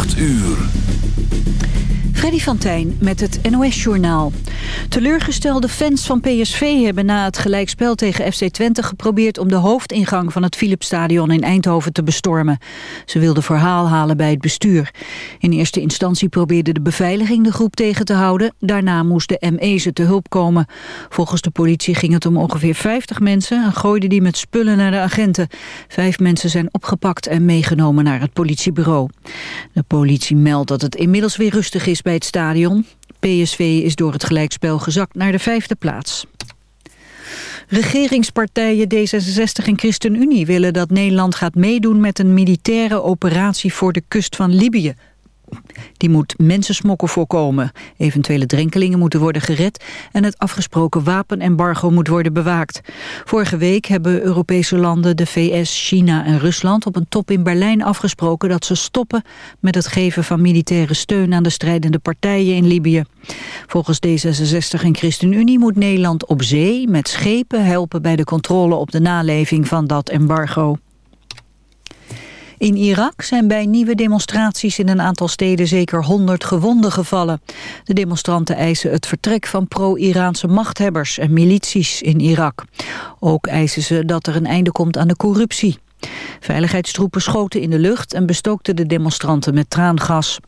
8 uur. Freddy van Tijn met het NOS-journaal. Teleurgestelde fans van PSV hebben na het gelijkspel tegen FC Twente geprobeerd om de hoofdingang van het Philipsstadion in Eindhoven te bestormen. Ze wilden verhaal halen bij het bestuur. In eerste instantie probeerde de beveiliging de groep tegen te houden. Daarna moest de ME ze te hulp komen. Volgens de politie ging het om ongeveer 50 mensen en gooiden die met spullen naar de agenten. Vijf mensen zijn opgepakt en meegenomen naar het politiebureau. Politie meldt dat het inmiddels weer rustig is bij het stadion. PSV is door het gelijkspel gezakt naar de vijfde plaats. Regeringspartijen D66 en ChristenUnie willen dat Nederland gaat meedoen met een militaire operatie voor de kust van Libië. Die moet mensensmokkel voorkomen. Eventuele drenkelingen moeten worden gered... en het afgesproken wapenembargo moet worden bewaakt. Vorige week hebben Europese landen, de VS, China en Rusland... op een top in Berlijn afgesproken dat ze stoppen... met het geven van militaire steun aan de strijdende partijen in Libië. Volgens D66 en ChristenUnie moet Nederland op zee met schepen helpen... bij de controle op de naleving van dat embargo. In Irak zijn bij nieuwe demonstraties in een aantal steden zeker 100 gewonden gevallen. De demonstranten eisen het vertrek van pro-Iraanse machthebbers en milities in Irak. Ook eisen ze dat er een einde komt aan de corruptie. Veiligheidstroepen schoten in de lucht en bestookten de demonstranten met traangas.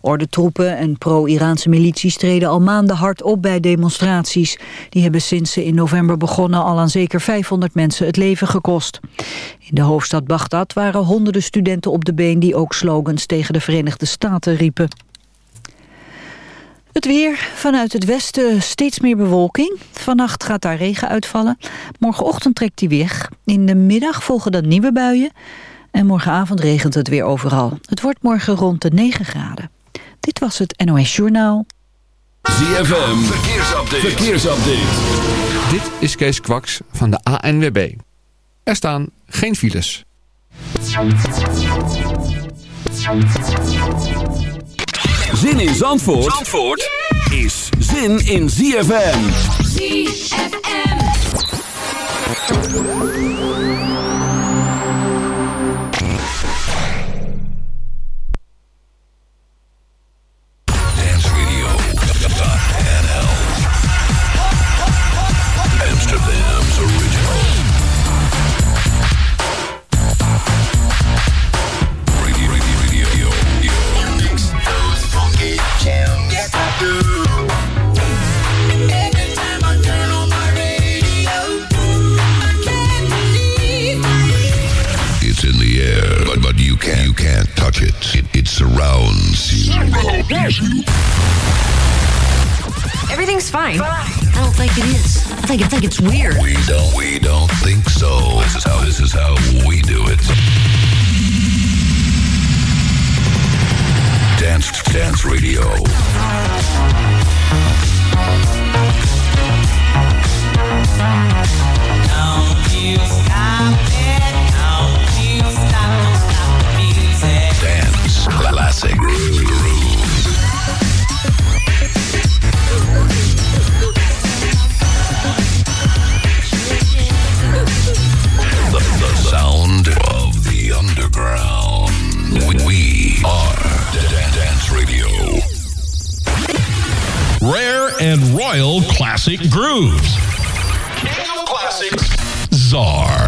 Ordentroepen en pro-Iraanse milities treden al maanden hard op bij demonstraties. Die hebben sinds ze in november begonnen al aan zeker 500 mensen het leven gekost. In de hoofdstad Bagdad waren honderden studenten op de been die ook slogans tegen de Verenigde Staten riepen. Het weer. Vanuit het westen steeds meer bewolking. Vannacht gaat daar regen uitvallen. Morgenochtend trekt die weg. In de middag volgen dan nieuwe buien. En morgenavond regent het weer overal. Het wordt morgen rond de 9 graden. Dit was het NOS Journaal. ZFM, verkeersupdate. verkeersupdate. Dit is Kees Kwaks van de ANWB. Er staan geen files. Zin in Zandvoort, Zandvoort is zin in ZFM. ZFM. Touch it. It, it surrounds you. Everything's fine. I don't think it is. I think I think it's weird. We don't we don't think so. This is how this is how we do it. Dance Dance Radio. Dance classic groove. The, the sound of the underground. We, we are Dance Radio. Rare and Royal Classic Grooves. King of Classics. Czar.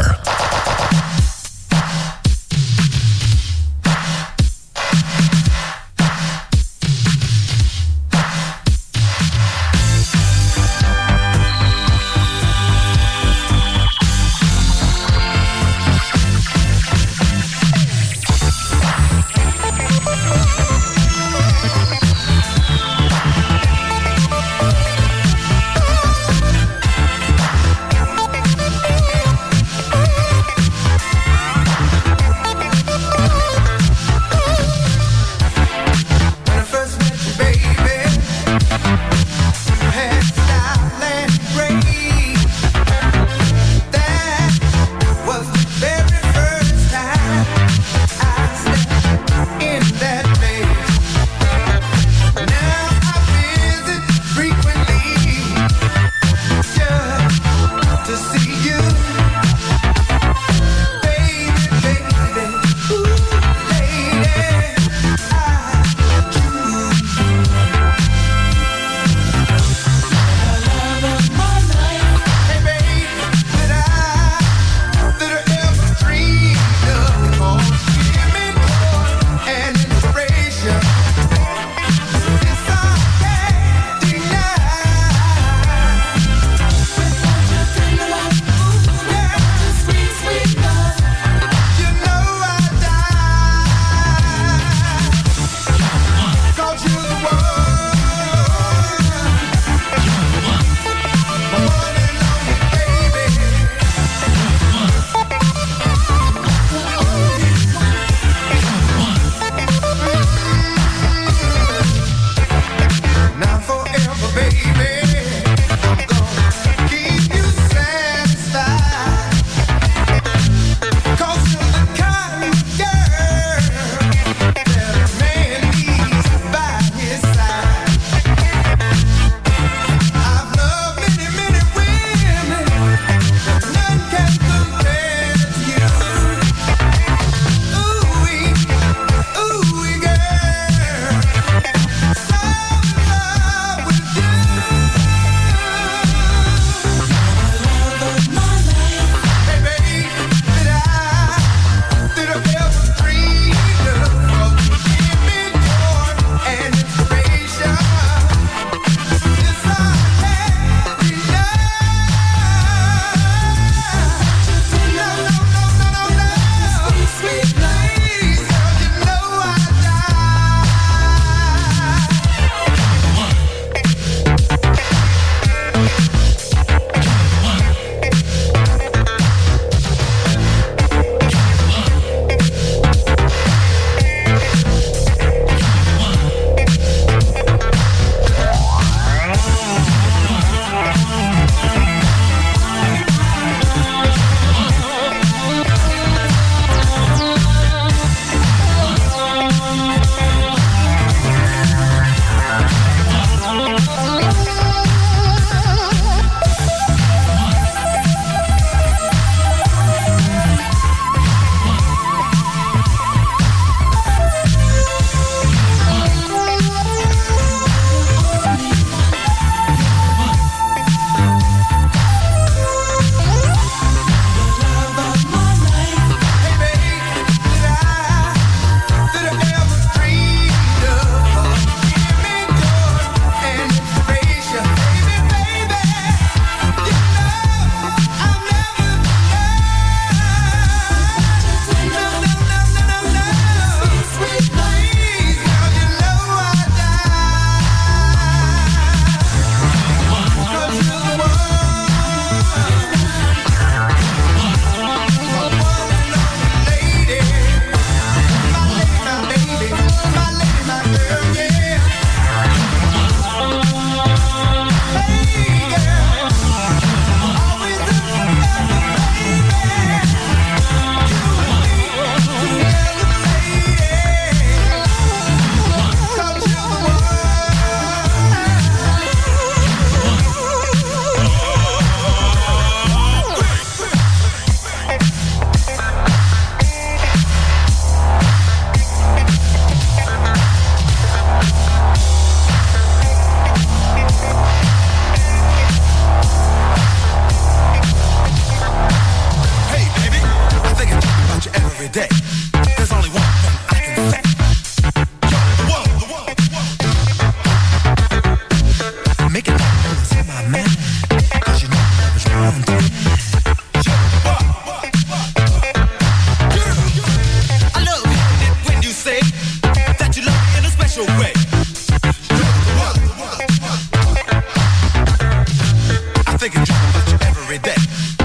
every day.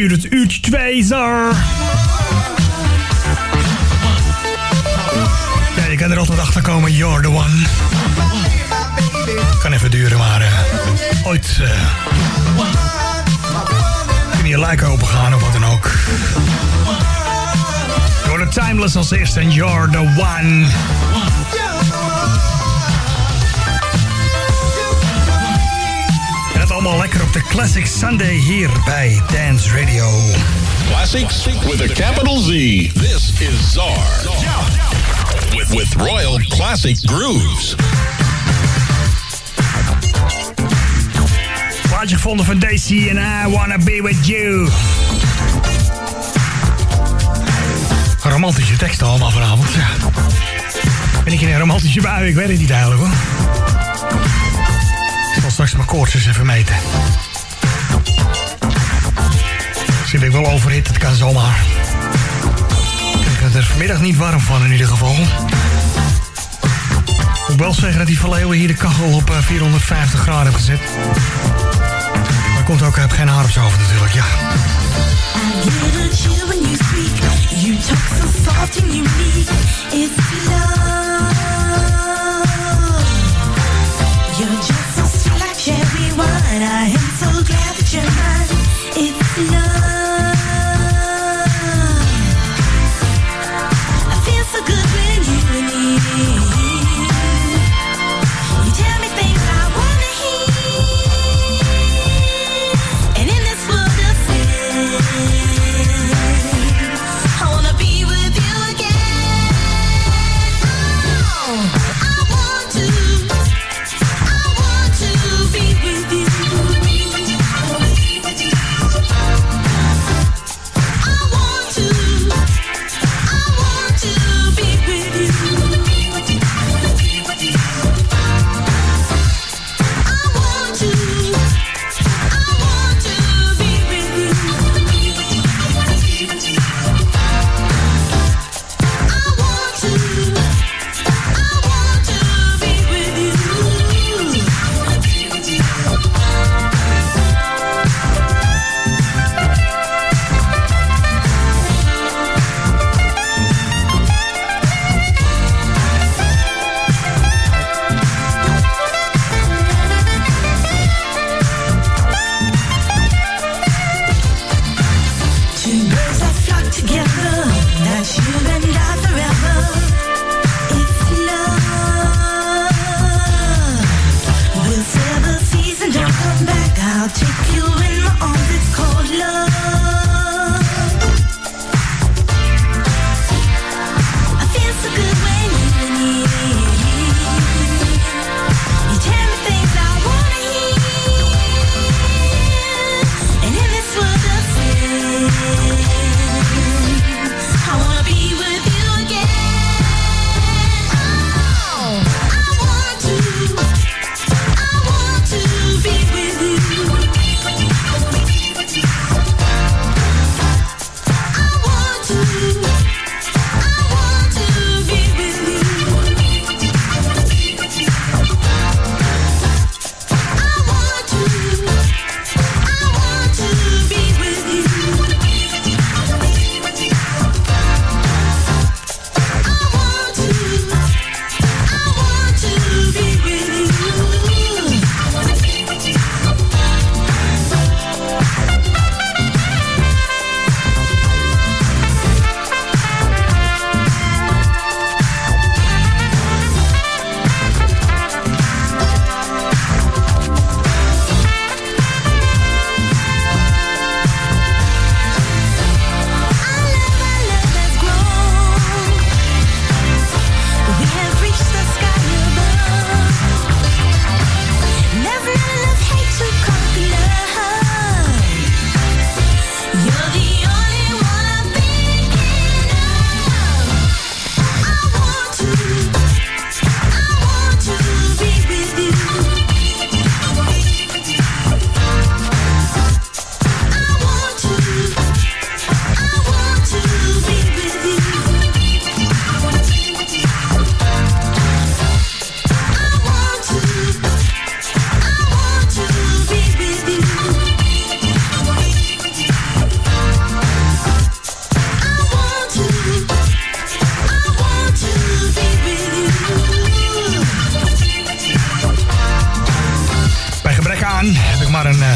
In het uur, het uurtje 2, Zar. Ja, je kan er altijd achter komen, you're the one. Kan even duren, maar eh, ooit uh, kun je like open gaan of wat dan ook. You're the timeless als eerste en you're the one. Allemaal lekker op de Classic Sunday hier bij Dance Radio. Classics with a capital Z. This is Czar. With, with Royal Classic Grooves. Plaatje gevonden van Daisy en I Wanna Be With You. Romantische teksten allemaal vanavond. Ja. Ben ik in een romantische bui? Ik weet het niet eigenlijk hoor. Straks mijn koorts eens even meten. Zit ik wel overhit, het kan zomaar. Ik heb er vanmiddag niet warm van in ieder geval. Ik moet wel zeggen dat die Van hier de kachel op eh, 450 graden heeft gezet. Maar komt ook, ik heb geen haar hoofd natuurlijk, ja. I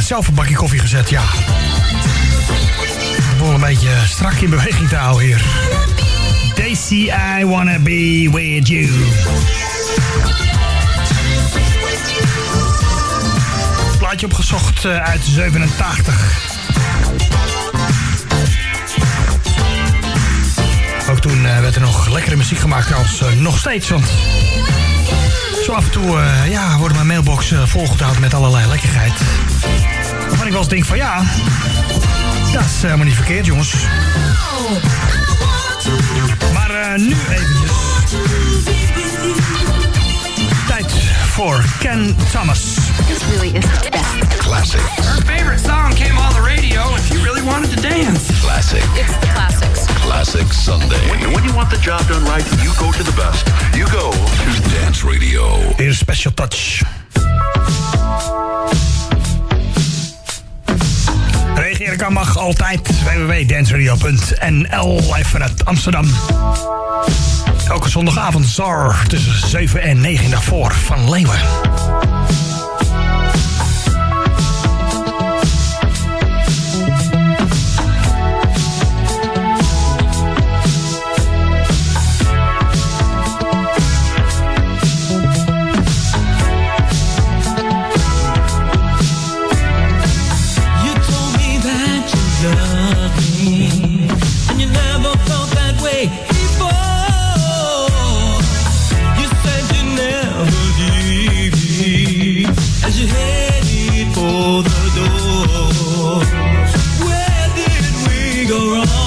zelf een bakje koffie gezet, ja. Boel een beetje strak in beweging te houden hier. Daisy, I wanna be with you. Plaatje opgezocht eh, uit 87. Ook toen eh, werd er nog lekkere muziek gemaakt als eh, nog steeds. Want zo af en toe eh, ja, wordt mijn mailbox uh, volgetouwd met allerlei lekkigheid. Waarvan ik wel eens denk van ja, dat is helemaal niet verkeerd jongens. Maar uh, nu eventjes. Tijd voor Ken Thomas. This really is the best. Classic. Her favorite song came on the radio and she really wanted to dance. Classic. It's the classics. Classic Sunday. When, when you want the job done right, you go to the best. You go to Dance Radio. Hier is Special Touch. Reageren kan mag altijd. www.danceradio.nl Live vanuit Amsterdam. Elke zondagavond Zar tussen 7 en 9 daarvoor van Leeuwen. For the door. Where did we go wrong?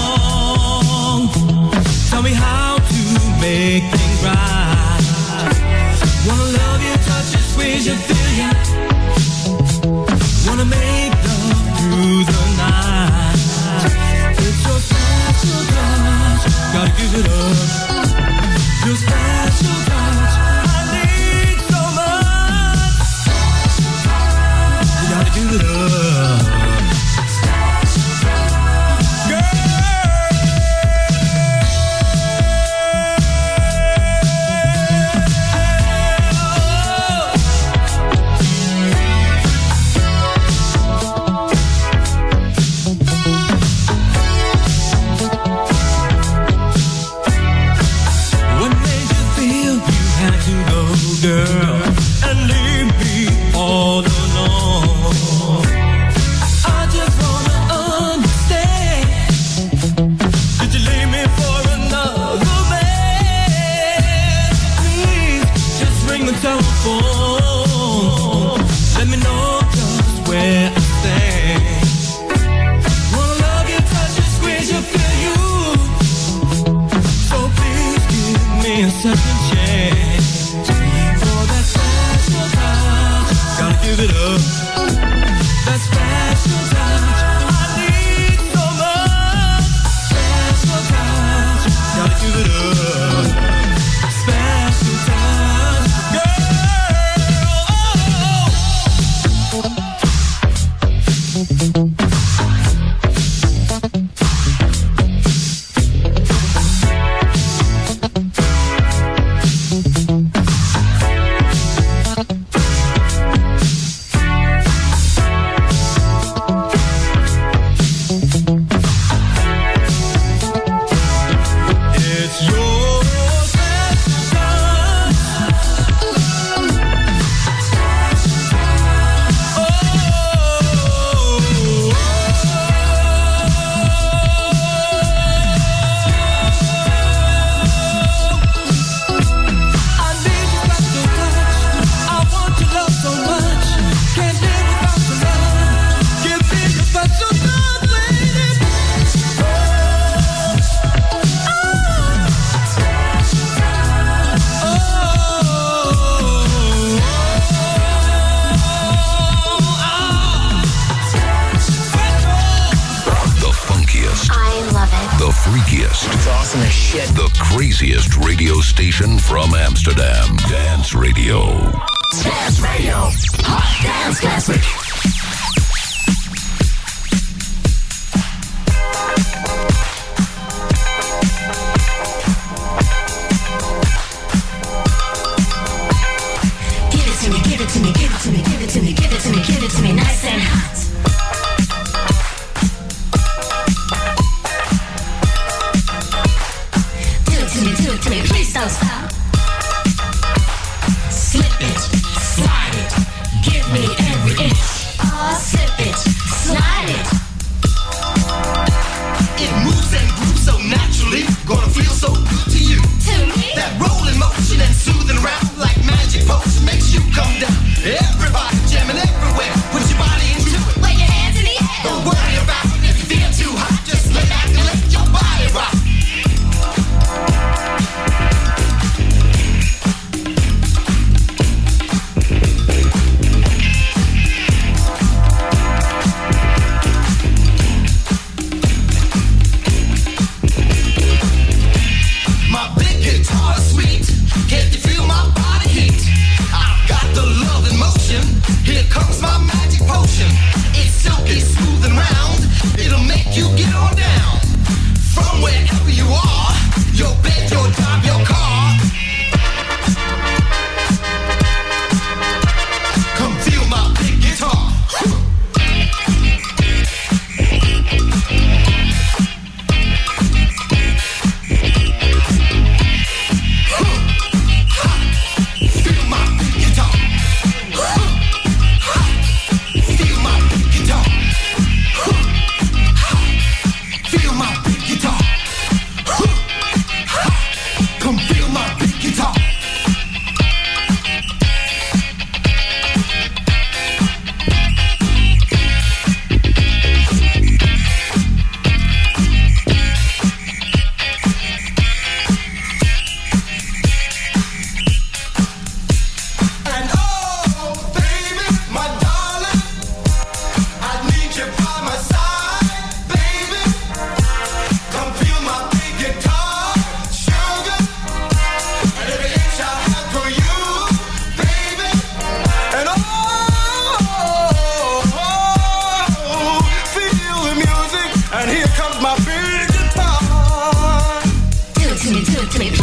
Good to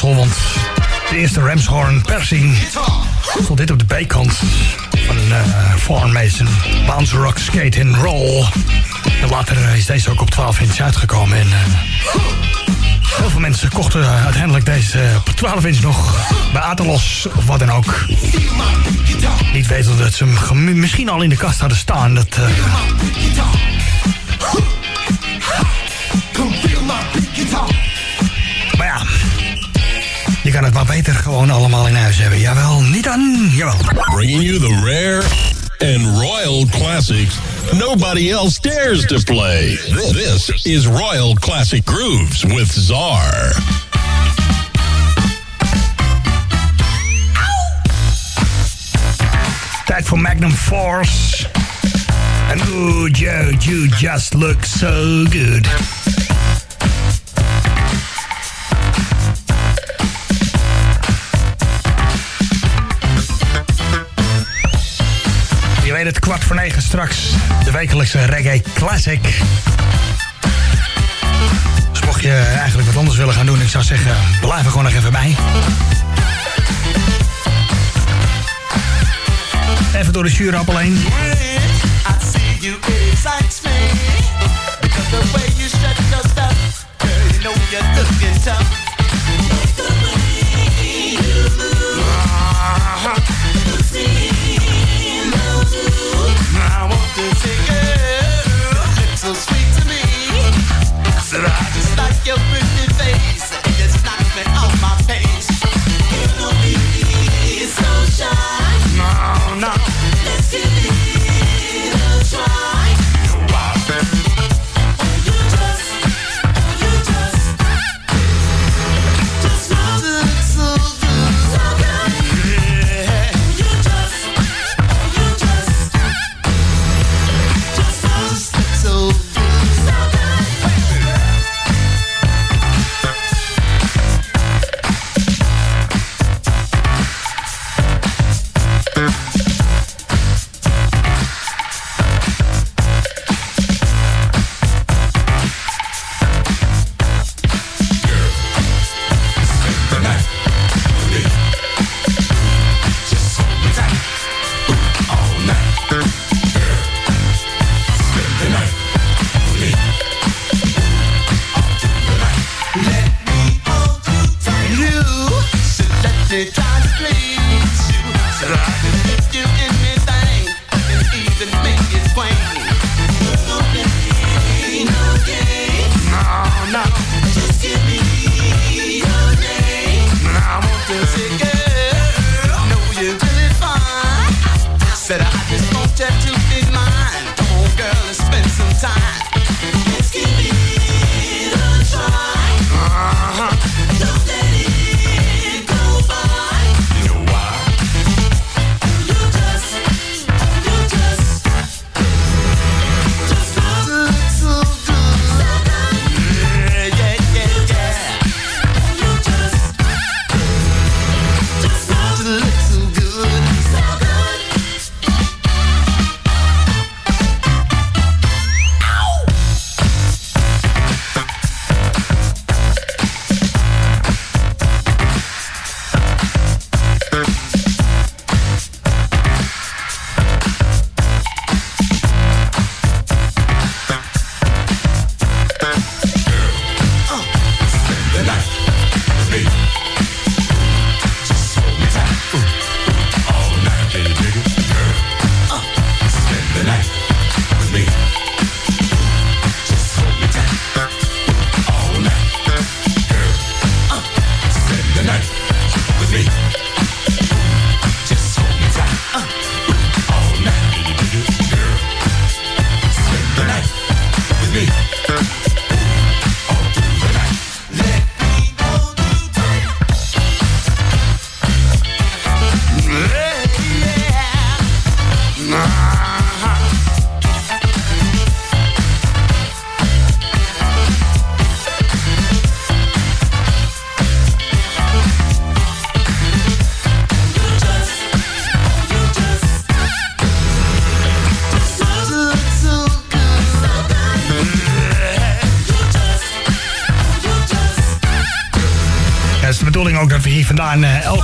want de eerste Ramshorn persing stond dit op de bijkant van uh, Farm Mason. Bounce Rock Skate and Roll. En later eh, is deze ook op 12 inch uitgekomen. En, eh, heel veel mensen kochten uiteindelijk deze op 12 inch nog bij Atelos of wat dan ook. Niet weten dat ze hem misschien al in de kast hadden staan. Dat, het maar beter gewoon allemaal in huis hebben. Jawel, niet aan, jawel. Bringing you the rare and royal classics nobody else dares to play. This is Royal Classic Grooves with Czar. Tijd voor Magnum Force. En ooh, Joe, you just look so good. Weet het, kwart voor negen straks. De wekelijkse Reggae Classic. Dus mocht je eigenlijk wat anders willen gaan doen, ik zou zeggen, blijf er gewoon nog even bij. Even door de zuurappel heen.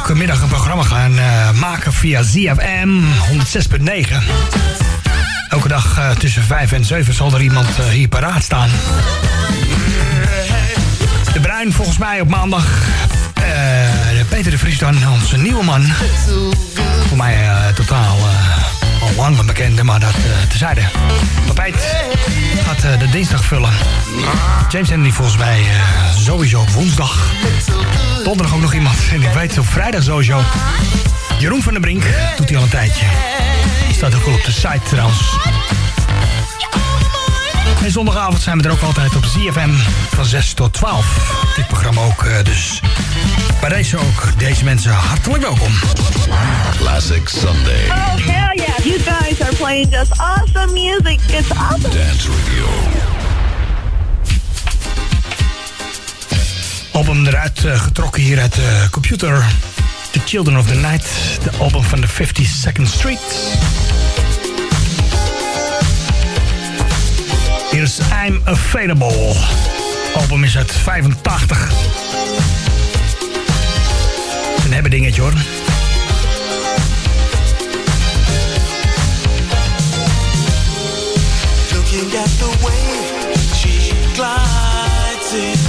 Elke middag een programma gaan eh, maken via ZFM 106.9. Elke dag eh, tussen 5 en 7 zal er iemand eh, hier paraat staan. De Bruin volgens mij op maandag. Peter de Vries dan, onze nieuwe man. Voor mij totaal al lang bekende, maar dat uh, tezijde. Papijt gaat uh, de dinsdag vullen. James Anthony volgens mij uh, sowieso woensdag. Donderdag ook nog iemand. En ik weet op vrijdag sowieso. Jeroen van der Brink doet hij al een tijdje. Staat ook wel op de site trouwens. En zondagavond zijn we er ook altijd op ZFM van 6 tot 12. Dit programma ook dus. Bij deze ook, deze mensen hartelijk welkom. Classic Sunday. Oh, hell yeah. You guys are playing just awesome music. It's awesome. Dance Radio. Album eruit uh, getrokken hier uit de uh, computer. The Children of the Night. De album van de 52nd Street. Hier is I'm Available. Album is uit 85. Een hebben dingetje hoor. Looking at the way she glides in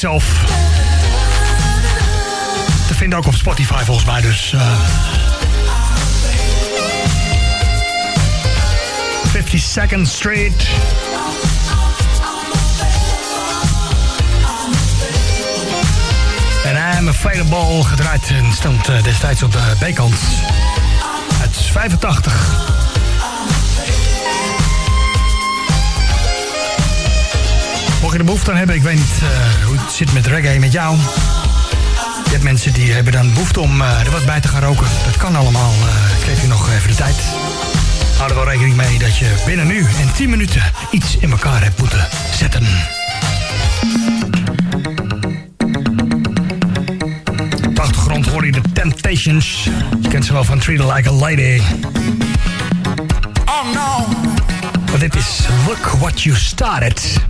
zelf. Te vinden ook op Spotify volgens mij, dus... eh 52nd Street. Behoefte aan hebben, ik weet niet eh, hoe het zit met reggae met jou. Je hebt mensen die hebben dan behoefte om eh, er wat bij te gaan roken. Dat kan allemaal. eh, ik geef je nog even de tijd. Hou er wel rekening mee dat je binnen nu en 10 minuten iets in elkaar hebt moeten zetten. Op de achtergrond hoor je de Temptations. Je kent ze wel van Treat Like a Lady. Oh no! Maar dit is Look What You Started.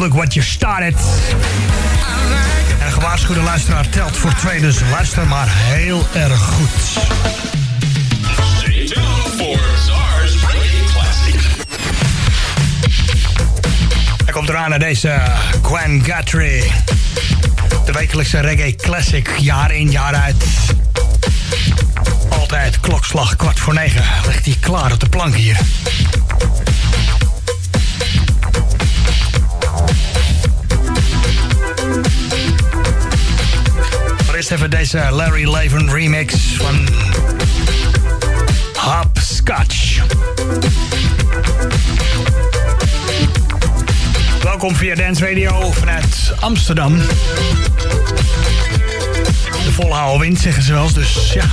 Look What You Started. En een gewaarschuwde luisteraar telt voor twee, dus luister maar heel erg goed. Hij komt eraan naar deze Gwen Guthrie. De wekelijkse reggae classic, jaar in jaar uit. Altijd klokslag kwart voor negen ligt hij klaar op de plank hier. Eerst even deze Larry Laven remix van Hopscotch. Welkom via Dance Radio vanuit Amsterdam. De volhouden wind zeggen ze wel dus ja.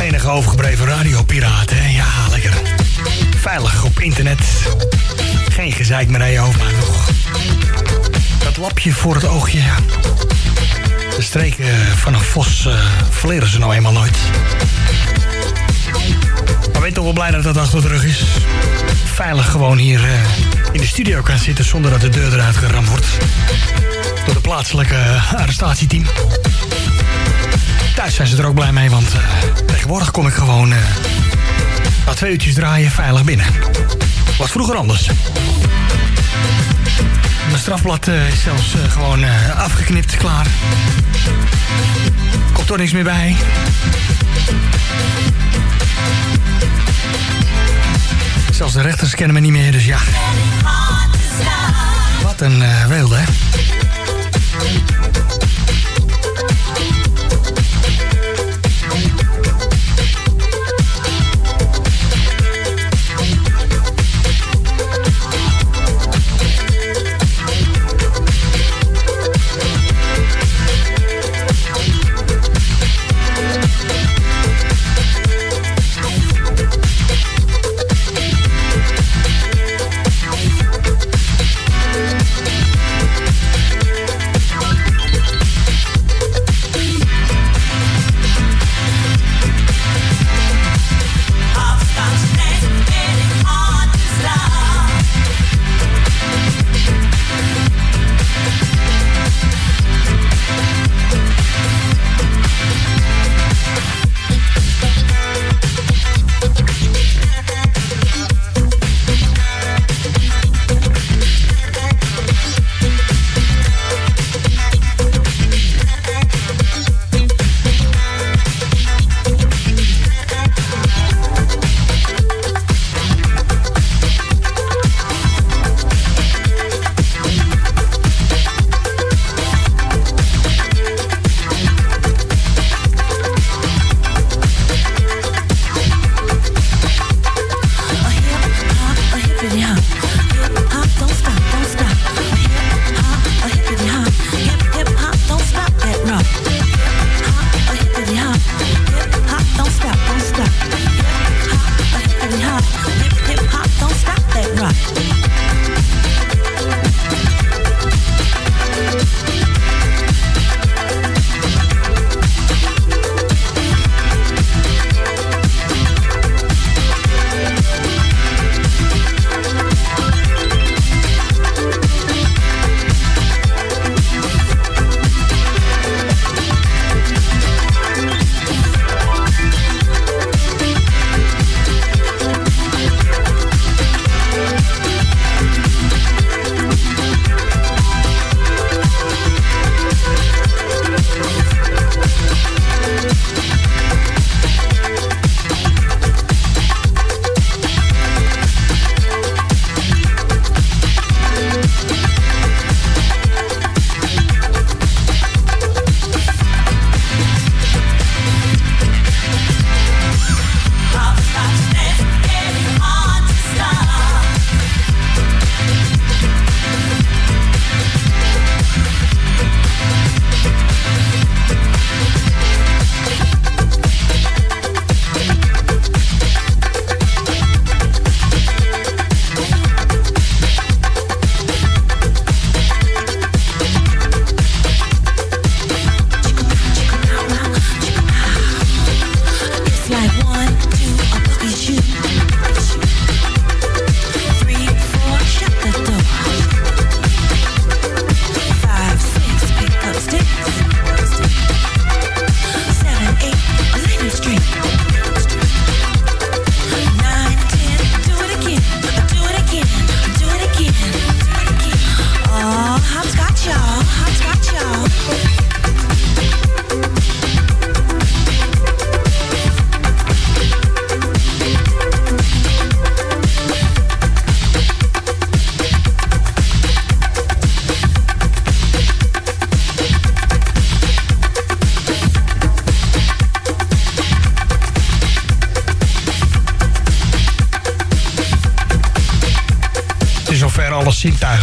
Enige overgebleven radiopiraten, hè? ja lekker. Veilig op internet. Geen gezeik meer aan je hoofd, maar nog dat lapje voor het oogje. De streken van een vos eh verleren ze nou eenmaal nooit. Maar ben toch wel blij dat dat achter de rug is? Veilig gewoon hier eh, in de studio kan zitten zonder dat de deur eruit geramd wordt. Door de plaatselijke eh, arrestatieteam. Thuis zijn ze er ook blij mee, want eh, tegenwoordig kom ik gewoon eh na twee uurtjes draaien veilig binnen. Was vroeger anders. Mijn strafblad eh, is zelfs eh, gewoon eh, afgeknipt, klaar. Komt er niks meer bij. Zelfs de rechters kennen me niet meer, dus ja. Wat een eh weelde, hè?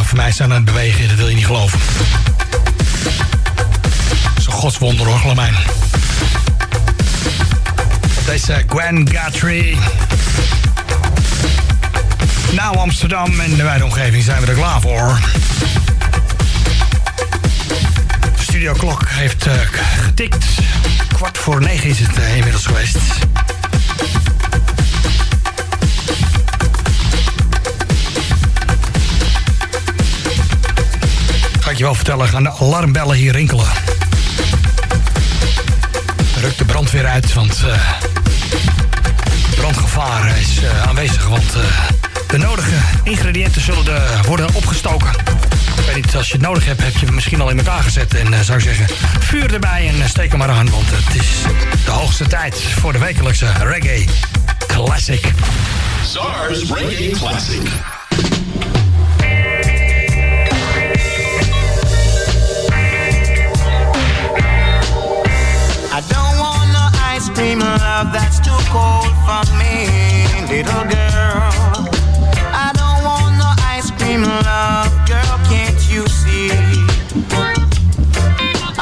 Voor mij zijn aan het bewegen. Dat wil je niet geloven. Dat is een godswonder hoor, Lamijn. Deze Gwen Guthrie. Nou, Amsterdam en de wijde omgeving zijn we er klaar voor. De studioklok heeft eh, getikt. Kwart voor negen is het eh, inmiddels geweest. Vertellen, gaan de alarmbellen hier rinkelen. Rukt de brandweer uit, want eh, brandgevaar is eh, aanwezig. Want eh, de nodige ingrediënten zullen de, worden opgestoken. Ik weet niet, als je het nodig hebt, heb je hem misschien al in elkaar gezet. En zou ik zeggen, vuur erbij en steek hem maar aan. Want het is de hoogste tijd voor de wekelijkse reggae classic. SARS Reggae Classic. Cream love that's too cold for me, little girl. I don't want no ice cream love, girl, can't you see?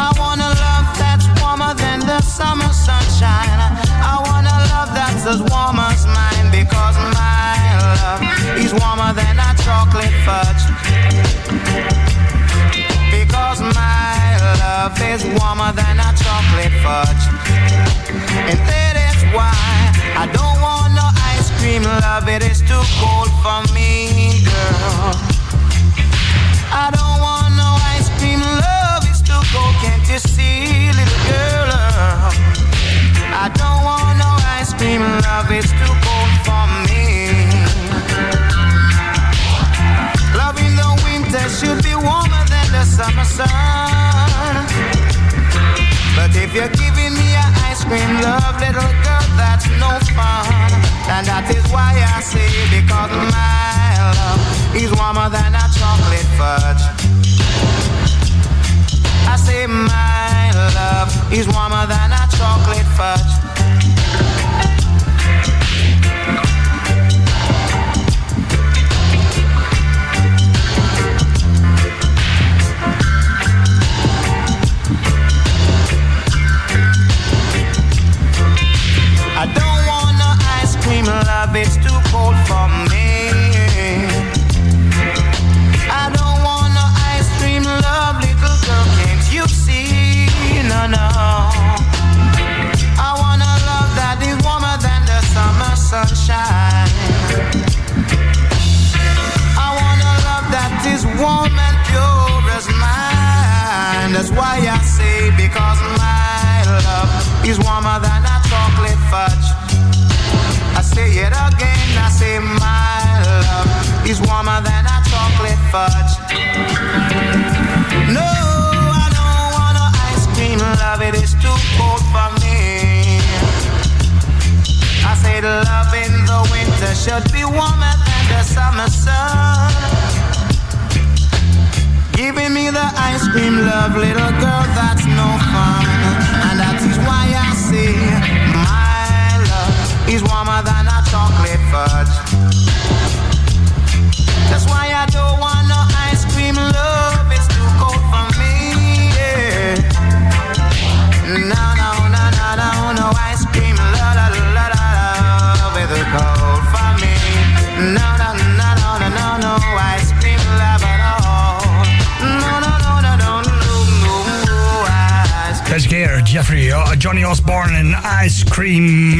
I want a love that's warmer than the summer sunshine. I want a love that's as warm as mine because my love is warmer than a chocolate fudge. Because my love is warmer than a chocolate fudge. And that is why I don't want no ice cream love. It is too cold for me, girl. I don't want no ice cream love. It's too cold, can't you see, little girl? I don't want no ice cream love. It's too cold for me. Love in the winter should be warmer than the summer sun. But if you're giving me an ice cream love, little girl, that's no fun. And that is why I say, because my love is warmer than a chocolate fudge.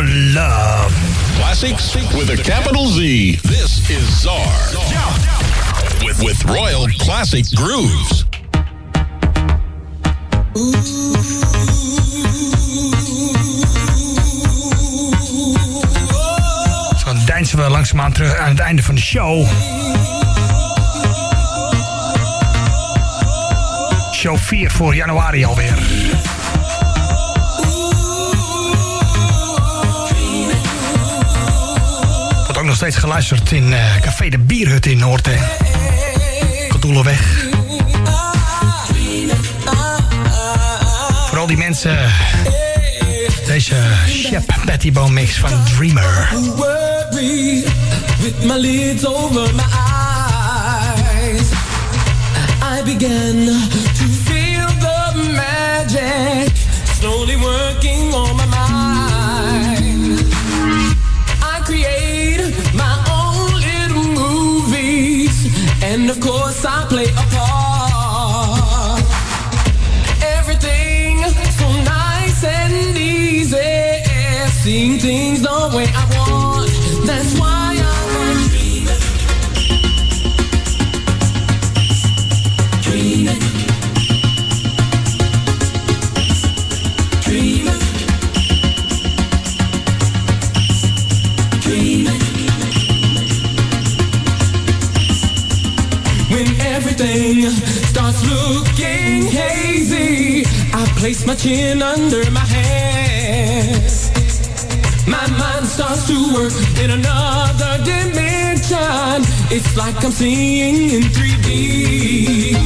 Love. Classics with a capital Z. This is Czar. With, with Royal Classic Grooves. Zo deinsen we langzaamaan terug aan het einde van de show. Show 4 voor januari alweer. Steeds geluisterd in eh, Café de Bierhut in Noord. Gedoelenweg. Vooral die mensen. Deze Shep Pettibone mix van Dreamer. with my lids over my eyes. I began to feel the magic slowly working on my mind. And of course I play a part. Everything so nice and easy, seeing things the way I want. Place my chin under my hands. My mind starts to work in another dimension. It's like I'm seeing in 3D.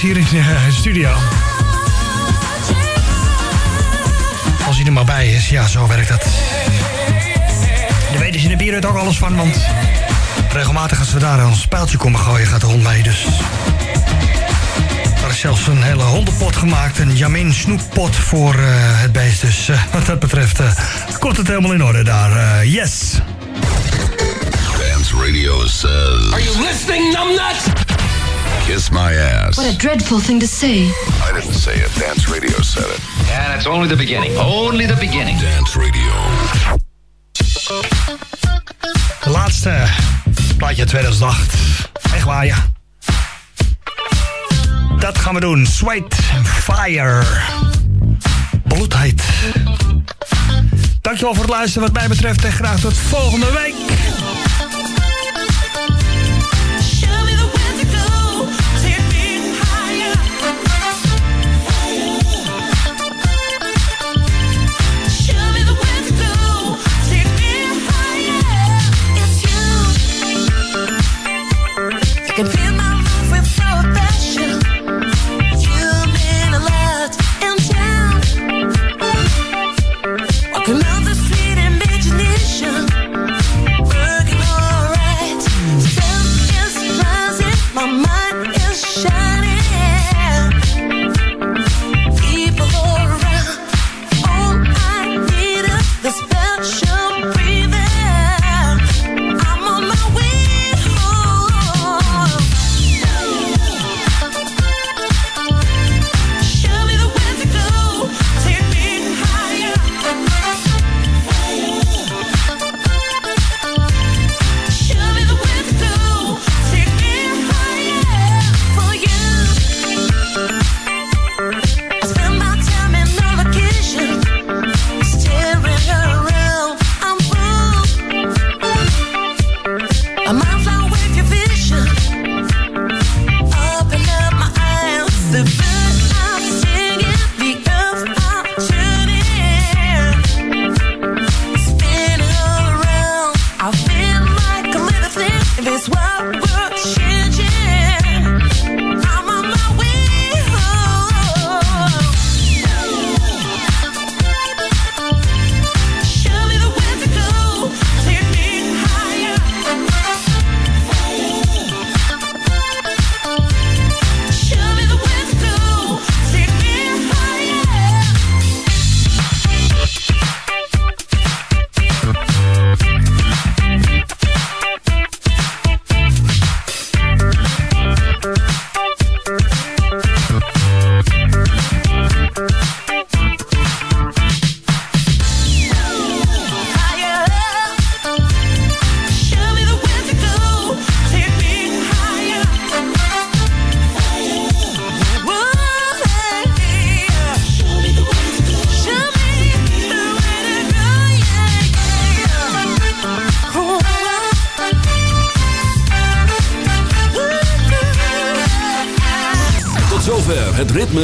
Hier in eh, de studio. Als hij er maar bij is, ja, zo werkt dat. De weten ze in de bierhut ook alles van, want regelmatig als we daar een spijltje komen gooien, gaat de hond mee. Dus er is zelfs een hele hondenpot gemaakt. Een Jamin snoeppot voor eh, het beest. Dus eh, wat dat betreft uh, komt het helemaal in orde daar. yes! Radio says... Are you listening, numbnut? Kiss My Ass. What a dreadful thing to say. I didn't say it. Dance Radio said it. And it's only the beginning. Only the beginning. Dance Radio. De laatste plaatje 2008. Echt waar, ja. Dat gaan we doen. Sweat Fire. Bloedheid. Dankjewel voor het luisteren wat mij betreft. En graag tot volgende week. could feel